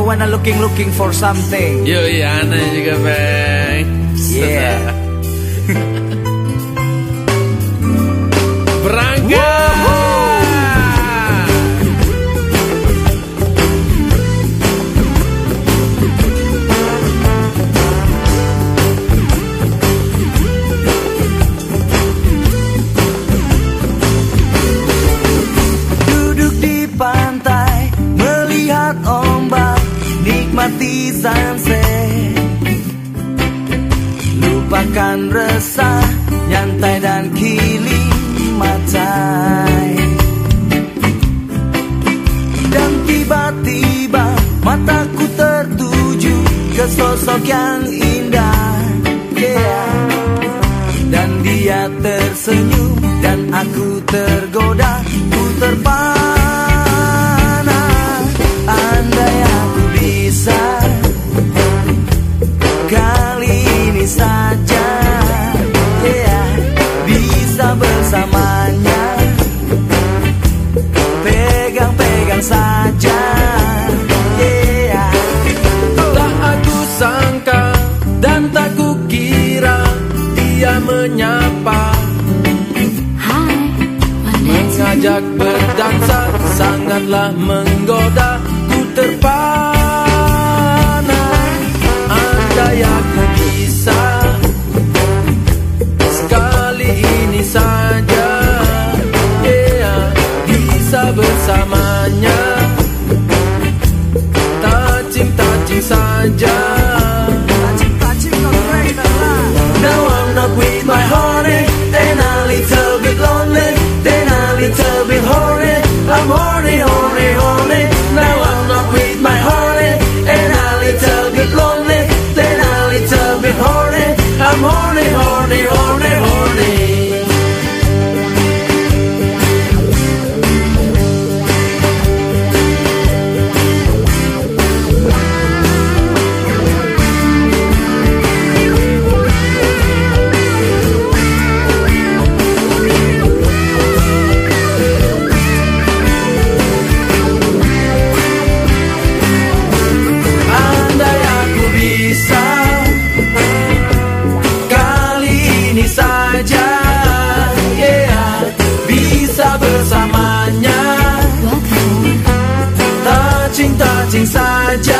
wanna looking looking for something. Yo iya aneh juga bang. Yeah. Sunset Lupakan resah nyantai dan kili matai. Dan tiba-tiba mataku tertuju ke sosok yang indah. Yeah. Dan dia tersenyum dan aku tergoda Ku terpana menyapa. Mengajak berdansa sangatlah menggoda Ku terpana. Andai aku bisa? Sekali ini saja yeah, Bisa bersamanya. Tacing-tacing saja inside.